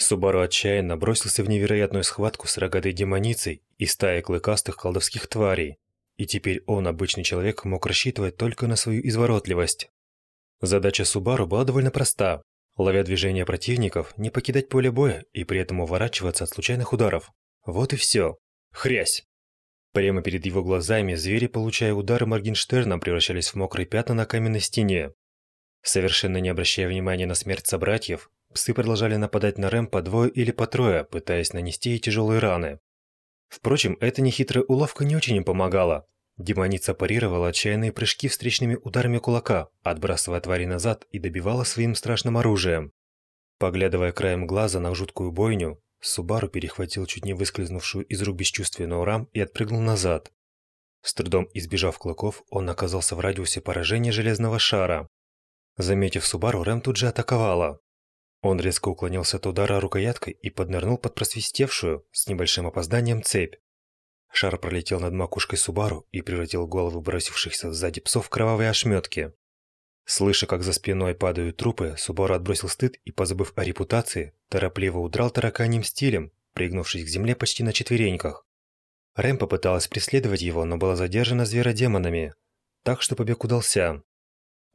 Субару отчаянно бросился в невероятную схватку с рогатой демоницей и стаей клыкастых колдовских тварей, и теперь он, обычный человек, мог рассчитывать только на свою изворотливость. Задача Субару была довольно проста. Ловя движения противников, не покидать поле боя и при этом уворачиваться от случайных ударов. Вот и все. Хрясь! Прямо перед его глазами звери, получая удары Моргенштерна, превращались в мокрые пятна на каменной стене. Совершенно не обращая внимания на смерть собратьев, Псы продолжали нападать на Рэм по двое или по трое, пытаясь нанести ей тяжелые раны. Впрочем, эта нехитрая уловка не очень им помогала. Демоница парировала отчаянные прыжки встречными ударами кулака, отбрасывая твари назад и добивала своим страшным оружием. Поглядывая краем глаза на жуткую бойню, Субару перехватил чуть не выскользнувшую из рук бесчувственную рам и отпрыгнул назад. С трудом избежав клыков, он оказался в радиусе поражения железного шара. Заметив Субару, Рэм тут же атаковала. Он резко уклонился от удара рукояткой и поднырнул под просвистевшую, с небольшим опозданием, цепь. Шар пролетел над макушкой Субару и превратил головы бросившихся сзади псов в кровавые ошметки. Слыша, как за спиной падают трупы, Субару отбросил стыд и, позабыв о репутации, торопливо удрал тараканьим стилем, пригнувшись к земле почти на четвереньках. Рэм попыталась преследовать его, но была задержана зверодемонами, так что побег удался.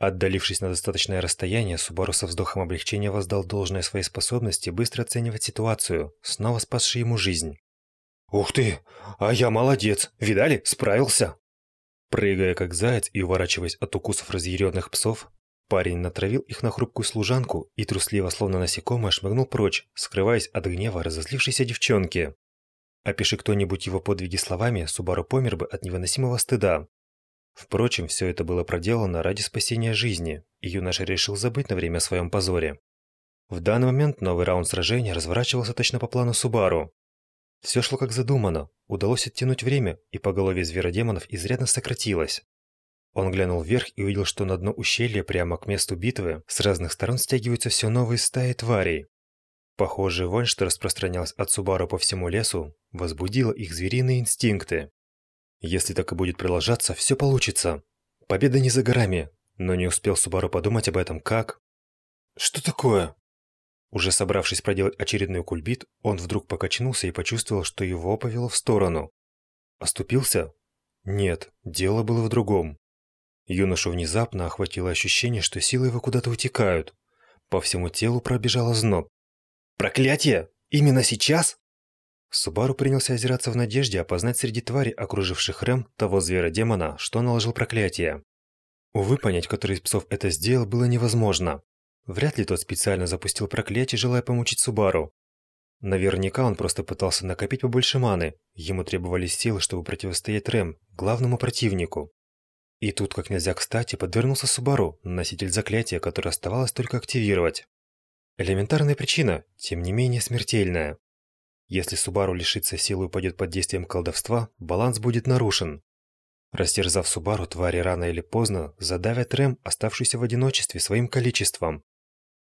Отдалившись на достаточное расстояние, Субару со вздохом облегчения воздал должное своей способности быстро оценивать ситуацию, снова спасшей ему жизнь. «Ух ты! А я молодец! Видали? Справился!» Прыгая как заяц и уворачиваясь от укусов разъяренных псов, парень натравил их на хрупкую служанку и трусливо, словно насекомое, шмыгнул прочь, скрываясь от гнева разозлившейся девчонки. Опиши кто-нибудь его подвиги словами, Субару помер бы от невыносимого стыда. Впрочем, все это было проделано ради спасения жизни, и юноша решил забыть на время о своем позоре. В данный момент новый раунд сражения разворачивался точно по плану Субару. Все шло как задумано, удалось оттянуть время, и поголовье зверодемонов изрядно сократилось. Он глянул вверх и увидел, что на дно ущелья прямо к месту битвы с разных сторон стягиваются все новые стаи тварей. Похожая вонь, что распространялась от Субару по всему лесу, возбудила их звериные инстинкты. Если так и будет продолжаться, все получится. Победа не за горами. Но не успел Субару подумать об этом, как... Что такое? Уже собравшись проделать очередной кульбит, он вдруг покачнулся и почувствовал, что его повело в сторону. Оступился? Нет, дело было в другом. Юношу внезапно охватило ощущение, что силы его куда-то утекают. По всему телу пробежало зноб. «Проклятие! Именно сейчас?» Субару принялся озираться в надежде опознать среди тварей, окруживших Рэм, того звера-демона, что наложил проклятие. Увы, понять, который из псов это сделал, было невозможно. Вряд ли тот специально запустил проклятие, желая помучить Субару. Наверняка он просто пытался накопить побольше маны. Ему требовались силы, чтобы противостоять Рэм, главному противнику. И тут, как нельзя кстати, подвернулся Субару, носитель заклятия, которое оставалось только активировать. Элементарная причина, тем не менее смертельная. Если Субару лишится силы и упадет под действием колдовства, баланс будет нарушен. Растерзав Субару, твари рано или поздно задавят Рэм, оставшуюся в одиночестве, своим количеством.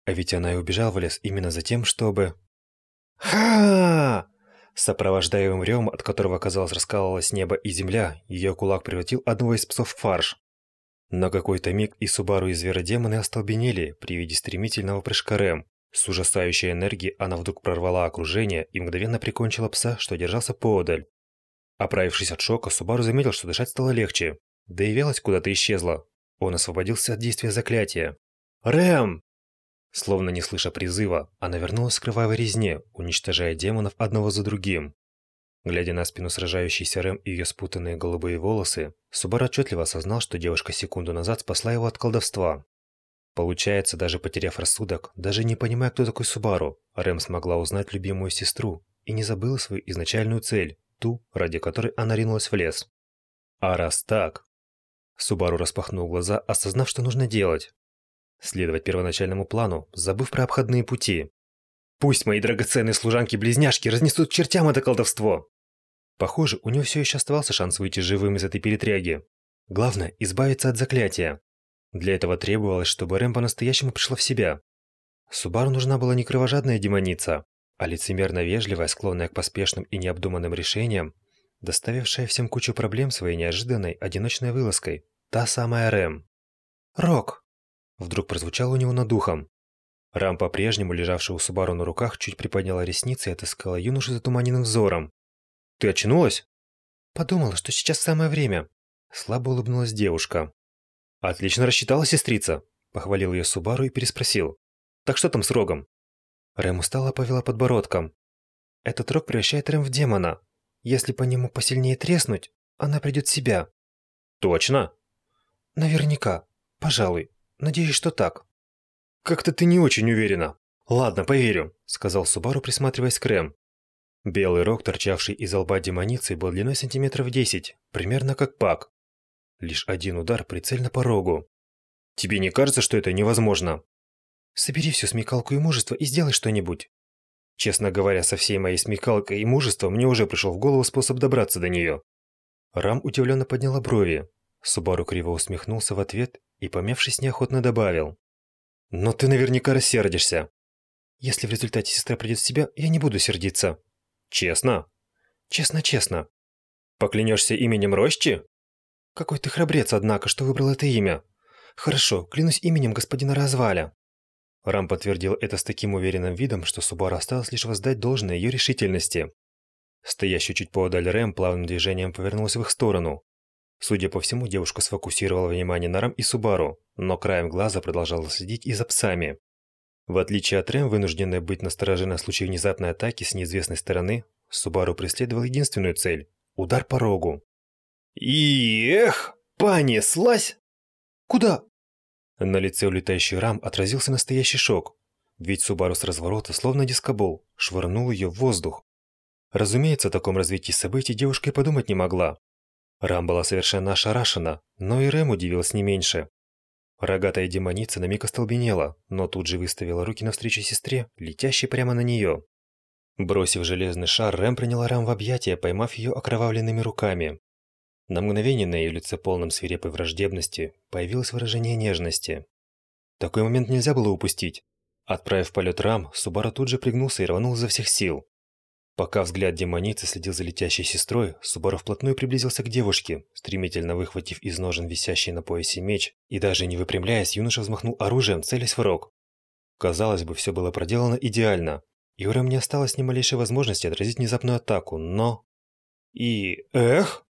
А ведь она и убежала в лес именно за тем, чтобы... ха Сопровождаемым ревом, от которого, казалось, раскалывалось небо и земля, ее кулак превратил одного из псов в фарш. На какой-то миг и Субару, и зверодемоны остолбенели при виде стремительного прыжка Рэм, с ужасающей энергией она вдруг прорвала окружение и мгновенно прикончила пса, что держался поодаль. Оправившись от шока, Субару заметил, что дышать стало легче. Да и вялость куда-то исчезла. Он освободился от действия заклятия. «Рэм!» Словно не слыша призыва, она вернулась к кровавой резне, уничтожая демонов одного за другим. Глядя на спину сражающейся Рэм и ее спутанные голубые волосы, Субару отчетливо осознал, что девушка секунду назад спасла его от колдовства. Получается, даже потеряв рассудок, даже не понимая, кто такой Субару, Рэм смогла узнать любимую сестру и не забыла свою изначальную цель, ту, ради которой она ринулась в лес. А раз так... Субару распахнул глаза, осознав, что нужно делать. Следовать первоначальному плану, забыв про обходные пути. Пусть мои драгоценные служанки-близняшки разнесут чертям это колдовство! Похоже, у него все еще оставался шанс выйти живым из этой перетряги. Главное – избавиться от заклятия. Для этого требовалось, чтобы Рэм по-настоящему пришла в себя. Субару нужна была не кровожадная демоница, а лицемерно вежливая, склонная к поспешным и необдуманным решениям, доставившая всем кучу проблем своей неожиданной, одиночной вылазкой. Та самая Рэм. «Рок!» Вдруг прозвучало у него над духом. Рам, по-прежнему лежавший у Субару на руках, чуть приподняла ресницы и отыскала юношу затуманенным взором. «Ты очнулась?» «Подумала, что сейчас самое время». Слабо улыбнулась девушка. «Отлично рассчитала, сестрица!» Похвалил ее Субару и переспросил. «Так что там с рогом?» Рэм устало повела подбородком. «Этот рог превращает Рэм в демона. Если по нему посильнее треснуть, она придет в себя». «Точно?» «Наверняка. Пожалуй. Надеюсь, что так». «Как-то ты не очень уверена. Ладно, поверю», — сказал Субару, присматриваясь к Рэм. Белый рог, торчавший из лба демоницы, был длиной сантиметров десять, примерно как пак. Лишь один удар прицельно по рогу. Тебе не кажется, что это невозможно? Собери всю смекалку и мужество и сделай что-нибудь. Честно говоря, со всей моей смекалкой и мужеством мне уже пришел в голову способ добраться до нее. Рам удивленно подняла брови. Субару криво усмехнулся в ответ и, помявшись, неохотно добавил. «Но ты наверняка рассердишься». «Если в результате сестра придет в себя, я не буду сердиться». «Честно?» «Честно-честно». «Поклянешься именем Рощи?» «Какой ты храбрец, однако, что выбрал это имя». «Хорошо, клянусь именем господина Разваля». Рам подтвердил это с таким уверенным видом, что Субару осталось лишь воздать должное ее решительности. Стоящий чуть поодаль Рэм плавным движением повернулся в их сторону. Судя по всему, девушка сфокусировала внимание на Рам и Субару, но краем глаза продолжала следить и за псами. В отличие от Рэм, вынужденной быть настороже на случай внезапной атаки с неизвестной стороны, Субару преследовал единственную цель – удар по рогу. И эх, понеслась! Куда? На лице улетающей рам отразился настоящий шок. Ведь Субару с разворота, словно дискобол, швырнул ее в воздух. Разумеется, о таком развитии событий девушка и подумать не могла. Рам была совершенно ошарашена, но и Рэм удивился не меньше. Рогатая демоница на миг остолбенела, но тут же выставила руки навстречу сестре, летящей прямо на нее. Бросив железный шар, Рэм приняла Рам в объятия, поймав ее окровавленными руками. На мгновение на ее лице полном свирепой враждебности появилось выражение нежности. Такой момент нельзя было упустить. Отправив полет рам, Субару тут же пригнулся и рванул изо всех сил. Пока взгляд демоницы следил за летящей сестрой, Субару вплотную приблизился к девушке, стремительно выхватив из ножен висящий на поясе меч, и даже не выпрямляясь, юноша взмахнул оружием, целясь в рог. Казалось бы, все было проделано идеально, Рэм не осталось ни малейшей возможности отразить внезапную атаку, но... И... эх!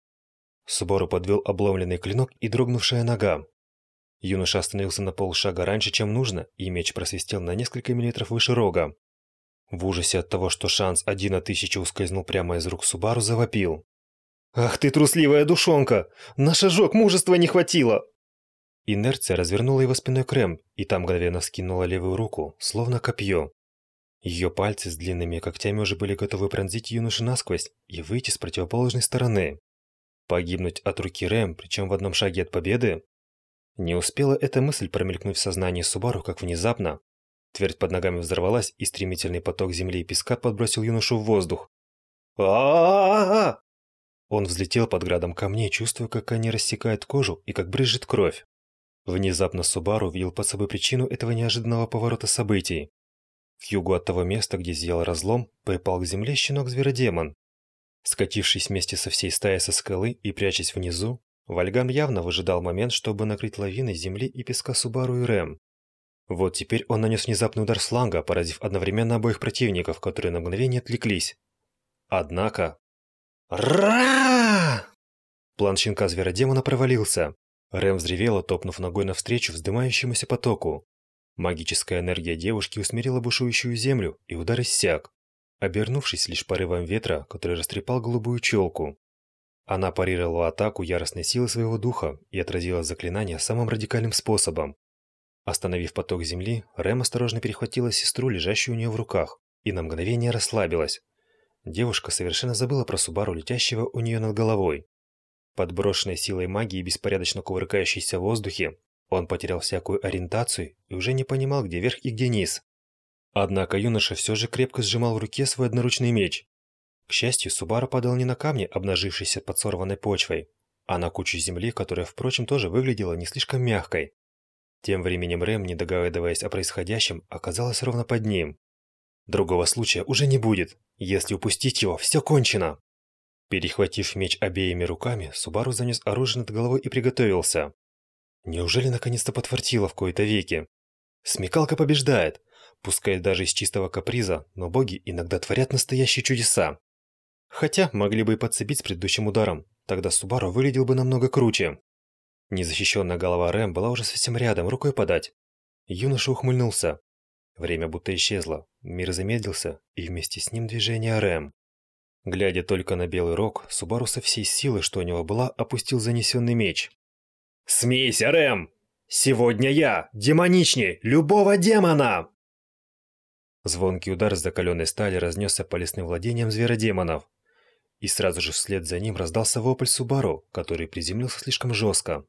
Субару подвел обломленный клинок и дрогнувшая нога. Юноша остановился на полшага раньше, чем нужно, и меч просвистел на несколько миллиметров выше рога. В ужасе от того, что шанс один на тысячу ускользнул прямо из рук Субару, завопил. «Ах ты трусливая душонка! На шажок мужества не хватило!» Инерция развернула его спиной к Рэм, и там мгновенно вскинула левую руку, словно копье. Ее пальцы с длинными когтями уже были готовы пронзить юношу насквозь и выйти с противоположной стороны. Погибнуть от руки Рэм, причем в одном шаге от победы? Не успела эта мысль промелькнуть в сознании Субару, как внезапно. Твердь под ногами взорвалась, и стремительный поток земли и песка подбросил юношу в воздух. а Он взлетел под градом камней, чувствуя, как они рассекают кожу и как брызжет кровь. Внезапно Субару увидел под собой причину этого неожиданного поворота событий. К югу от того места, где зиял разлом, припал к земле щенок-зверодемон. Скатившись вместе со всей стаей со скалы и прячась внизу, Вальгам явно выжидал момент, чтобы накрыть лавиной земли и песка Субару и Рэм. Вот теперь он нанес внезапный удар сланга, поразив одновременно обоих противников, которые на мгновение отвлеклись. Однако... Ра! План щенка зверодемона провалился. Рэм взревела, топнув ногой навстречу вздымающемуся потоку. Магическая энергия девушки усмирила бушующую землю, и удар иссяк обернувшись лишь порывом ветра, который растрепал голубую челку. Она парировала атаку яростной силы своего духа и отразила заклинание самым радикальным способом. Остановив поток земли, Рэм осторожно перехватила сестру, лежащую у нее в руках, и на мгновение расслабилась. Девушка совершенно забыла про Субару, летящего у нее над головой. Подброшенной силой магии и беспорядочно кувыркающейся в воздухе, он потерял всякую ориентацию и уже не понимал, где верх и где низ. Однако юноша все же крепко сжимал в руке свой одноручный меч. К счастью, Субару падал не на камни, обнажившиеся под сорванной почвой, а на кучу земли, которая, впрочем, тоже выглядела не слишком мягкой. Тем временем Рэм, не догадываясь о происходящем, оказалась ровно под ним. Другого случая уже не будет. Если упустить его, все кончено. Перехватив меч обеими руками, Субару занес оружие над головой и приготовился. Неужели наконец-то подфартило в кои-то веки? Смекалка побеждает. Пускай даже из чистого каприза, но боги иногда творят настоящие чудеса. Хотя могли бы и подцепить с предыдущим ударом, тогда Субару выглядел бы намного круче. Незащищенная голова Рэм была уже совсем рядом, рукой подать. Юноша ухмыльнулся. Время будто исчезло, мир замедлился, и вместе с ним движение Рэм. Глядя только на белый рог, Субару со всей силы, что у него была, опустил занесенный меч. «Смейся, Рэм! Сегодня я, демоничней, любого демона!» Звонкий удар закаленной стали разнесся по лесным владениям зверодемонов. И сразу же вслед за ним раздался вопль Субару, который приземлился слишком жестко.